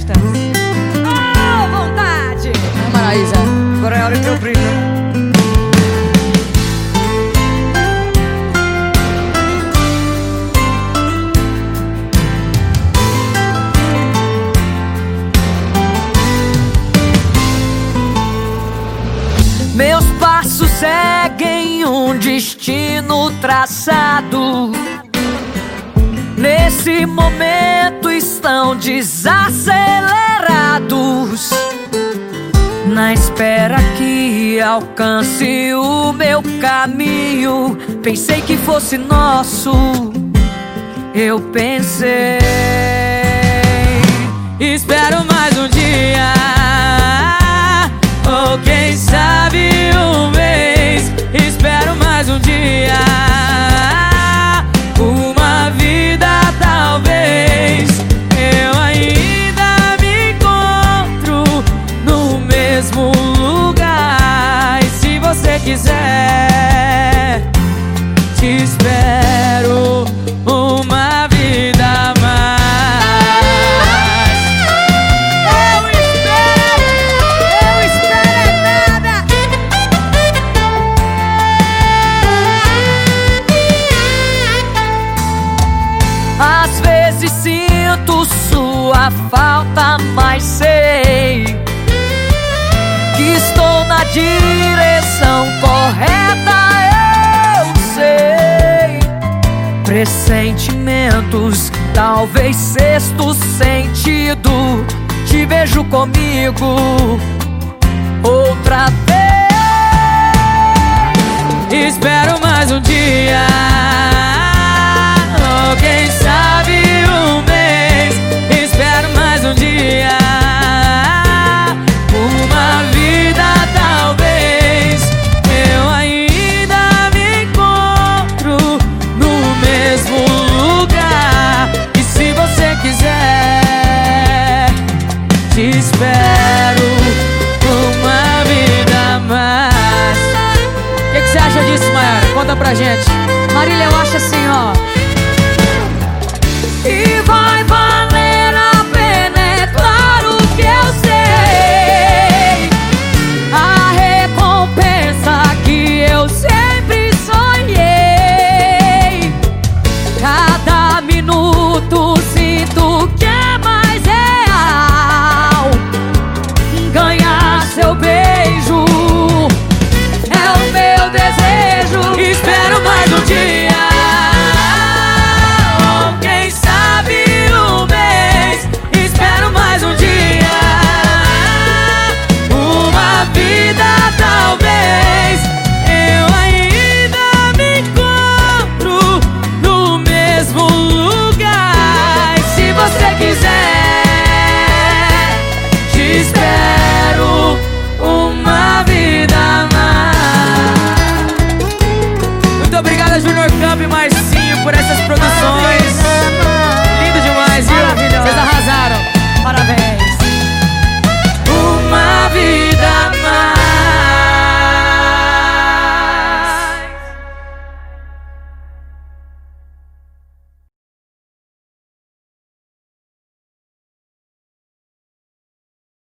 artista. Oh, ah, vontade! Maraísa. Agora é hora de eu brilho. Meus passos seguem um destino traçado. Nesse momento estão desacelerados. Na espera que alcance o meu caminho. Pensei que fosse nosso. Eu pensei. Espero você quiser, te espero uma vida a mais. Eu espero, eu espero nada. Às vezes sinto sua falta, mas sei que estou na direção correta. Eu sei. Pressentimentos, talvez sexto sentido. Te vejo comigo outra vez. Pra gente. Marília, eu acho por esas